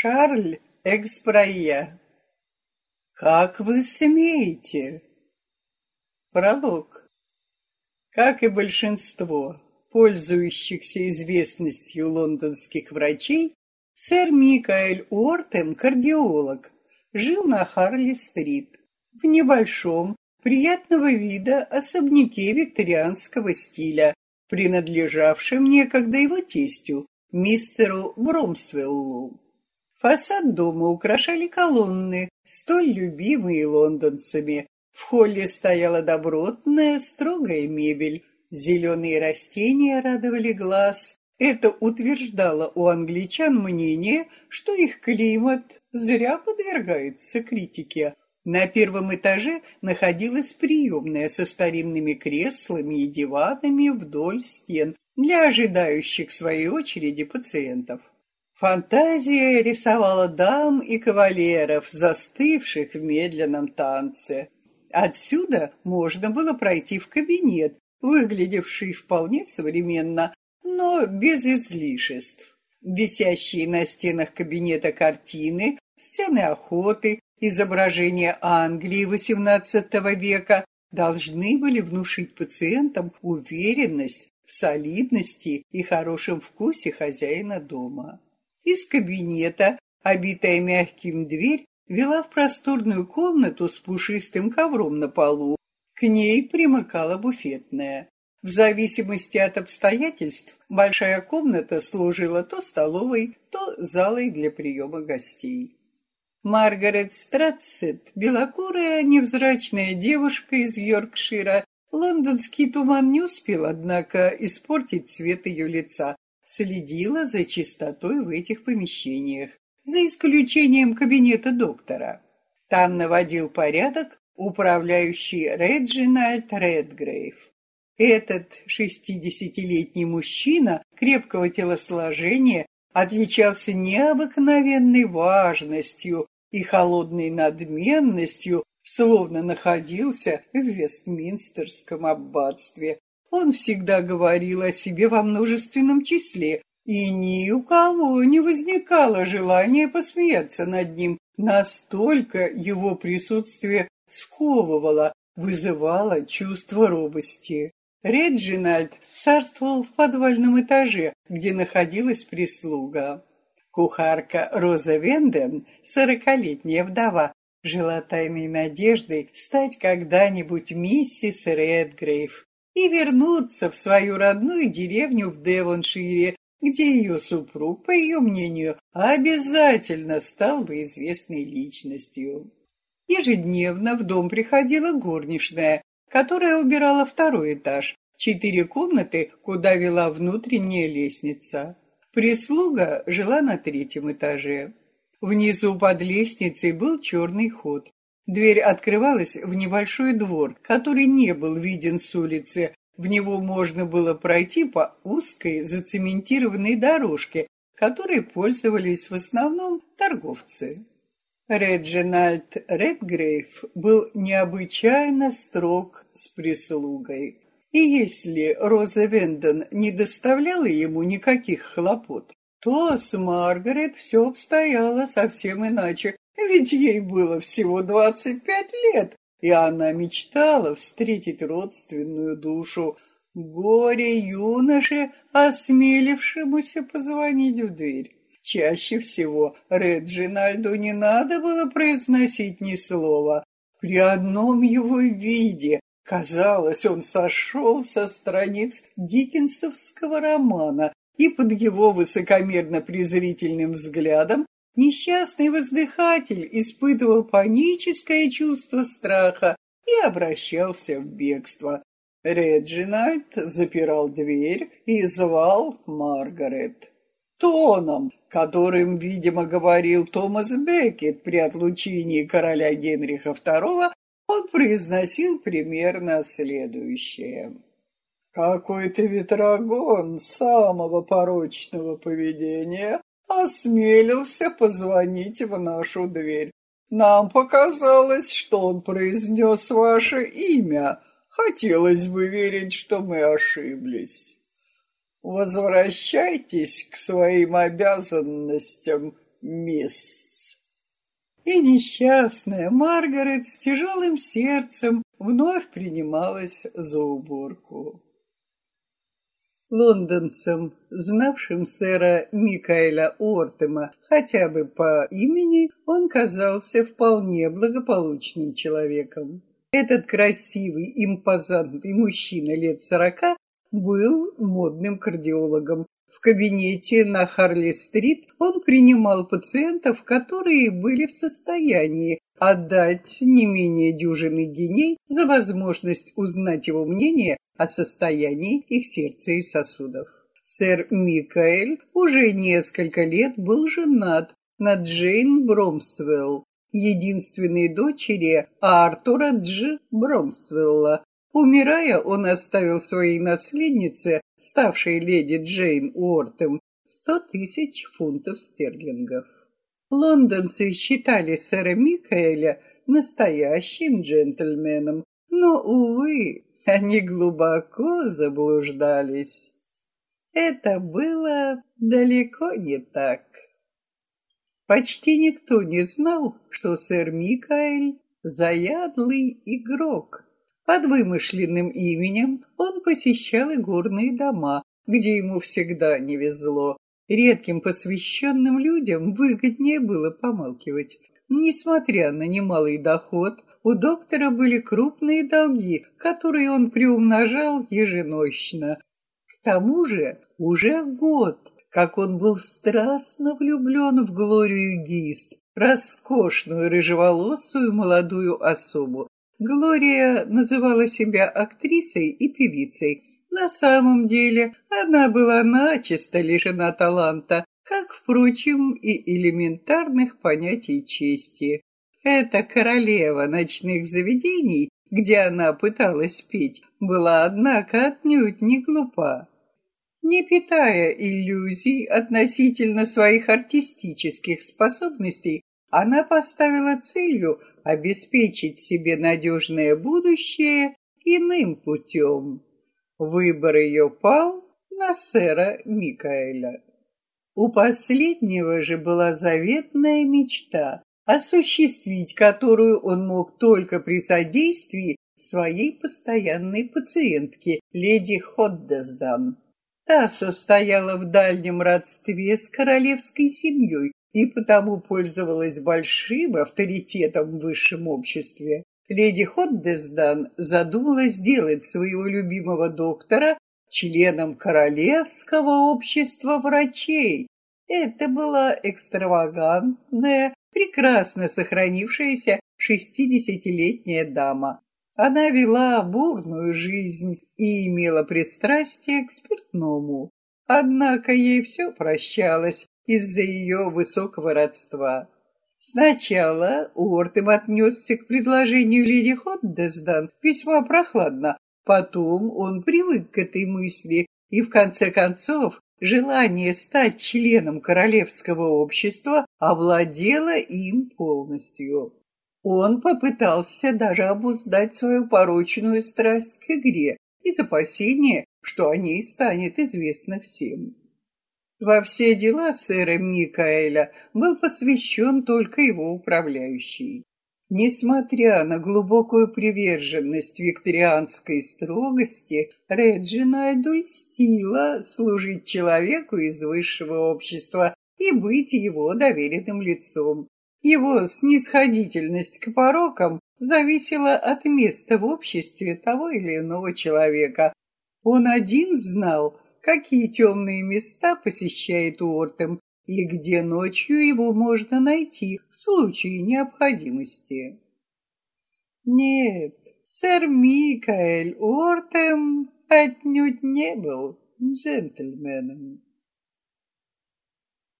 Шарль Экспрайя. Как вы смеете? Пролог. Как и большинство пользующихся известностью лондонских врачей, сэр Микаэль Уортем, кардиолог, жил на Харли-стрит, в небольшом, приятного вида особняке викторианского стиля, принадлежавшем некогда его тестю, мистеру Бромсвеллу. Фасад дома украшали колонны, столь любимые лондонцами. В холле стояла добротная, строгая мебель. Зеленые растения радовали глаз. Это утверждало у англичан мнение, что их климат зря подвергается критике. На первом этаже находилась приемная со старинными креслами и диванами вдоль стен для ожидающих своей очереди пациентов. Фантазия рисовала дам и кавалеров, застывших в медленном танце. Отсюда можно было пройти в кабинет, выглядевший вполне современно, но без излишеств. Висящие на стенах кабинета картины, сцены охоты, изображения Англии XVIII века должны были внушить пациентам уверенность в солидности и хорошем вкусе хозяина дома. Из кабинета, обитая мягким дверь, вела в просторную комнату с пушистым ковром на полу. К ней примыкала буфетная. В зависимости от обстоятельств, большая комната служила то столовой, то залой для приема гостей. Маргарет Стратсет, белокурая, невзрачная девушка из Йоркшира, лондонский туман не успел, однако, испортить цвет ее лица, следила за чистотой в этих помещениях, за исключением кабинета доктора. Там наводил порядок управляющий Реджинальд Редгрейв. Этот шестидесятилетний мужчина крепкого телосложения отличался необыкновенной важностью и холодной надменностью, словно находился в Вестминстерском аббатстве, он всегда говорил о себе во множественном числе, и ни у кого не возникало желания посмеяться над ним. Настолько его присутствие сковывало, вызывало чувство робости. Реджинальд царствовал в подвальном этаже, где находилась прислуга. Кухарка Роза Венден, сорокалетняя вдова, жила тайной надеждой стать когда-нибудь миссис Редгрейв и вернуться в свою родную деревню в Девоншире, где ее супруг, по ее мнению, обязательно стал бы известной личностью. Ежедневно в дом приходила горничная, которая убирала второй этаж, четыре комнаты, куда вела внутренняя лестница. Прислуга жила на третьем этаже. Внизу под лестницей был черный ход. Дверь открывалась в небольшой двор, который не был виден с улицы. В него можно было пройти по узкой зацементированной дорожке, которой пользовались в основном торговцы. Реджинальд Редгрейв был необычайно строг с прислугой. И если Роза Венден не доставляла ему никаких хлопот, то с Маргарет все обстояло совсем иначе, ведь ей было всего двадцать пять лет, и она мечтала встретить родственную душу. Горе юноше, осмелившемуся позвонить в дверь. Чаще всего Реджинальду не надо было произносить ни слова. При одном его виде казалось, он сошел со страниц диккенсовского романа, и под его высокомерно-презрительным взглядом Несчастный воздыхатель испытывал паническое чувство страха и обращался в бегство. Реджинальд запирал дверь и звал Маргарет. Тоном, которым, видимо, говорил Томас Беккет при отлучении короля Генриха II, он произносил примерно следующее. «Какой-то ветрогон самого порочного поведения осмелился позвонить в нашу дверь. Нам показалось, что он произнес ваше имя. Хотелось бы верить, что мы ошиблись. Возвращайтесь к своим обязанностям мисс. И несчастная Маргарет с тяжелым сердцем вновь принималась за уборку. Лондонцам, знавшим сэра Микаэля Ортема хотя бы по имени, он казался вполне благополучным человеком. Этот красивый, импозантный мужчина лет сорока был модным кардиологом. В кабинете на Харли-стрит он принимал пациентов, которые были в состоянии отдать не менее дюжины геней за возможность узнать его мнение о состоянии их сердца и сосудов. Сэр Микаэль уже несколько лет был женат на Джейн Бромсвелл, единственной дочери Артура Дж. Бромсвелла. Умирая, он оставил своей наследнице, ставшей леди Джейн Уортем, сто тысяч фунтов стерлингов. Лондонцы считали сэра Микаэля настоящим джентльменом, но, увы, они глубоко заблуждались. Это было далеко не так. Почти никто не знал, что сэр Микаэль — заядлый игрок. Под вымышленным именем он посещал игорные дома, где ему всегда не везло. Редким посвященным людям выгоднее было помалкивать. Несмотря на немалый доход, у доктора были крупные долги, которые он приумножал еженочно. К тому же уже год как он был страстно влюблен в Глорию Гист, роскошную рыжеволосую молодую особу. Глория называла себя актрисой и певицей. На самом деле она была начисто лишена таланта, как, впрочем, и элементарных понятий чести. Эта королева ночных заведений, где она пыталась петь, была, однако, отнюдь не глупа. Не питая иллюзий относительно своих артистических способностей, она поставила целью обеспечить себе надежное будущее иным путем. Выбор ее пал на сэра Микаэля. У последнего же была заветная мечта, осуществить которую он мог только при содействии своей постоянной пациентки, леди Ходдесдан. Та состояла в дальнем родстве с королевской семьей и потому пользовалась большим авторитетом в высшем обществе. Леди Ходдесдан задумала сделать своего любимого доктора членом Королевского общества врачей. Это была экстравагантная, прекрасно сохранившаяся шестидесятилетняя дама. Она вела бурную жизнь и имела пристрастие к спиртному. Однако ей все прощалось из-за ее высокого родства. Сначала Уортем отнесся к предложению леди Ходдесдан весьма прохладно, потом он привык к этой мысли, и в конце концов желание стать членом королевского общества овладело им полностью. Он попытался даже обуздать свою порочную страсть к игре из опасения, что о ней станет известно всем. Во все дела сэра Микаэля был посвящен только его управляющий. Несмотря на глубокую приверженность викторианской строгости, Реджинальду льстила служить человеку из высшего общества и быть его доверенным лицом. Его снисходительность к порокам зависела от места в обществе того или иного человека. Он один знал, какие темные места посещает Уортем и где ночью его можно найти в случае необходимости. Нет, сэр Микаэль Уортем отнюдь не был джентльменом.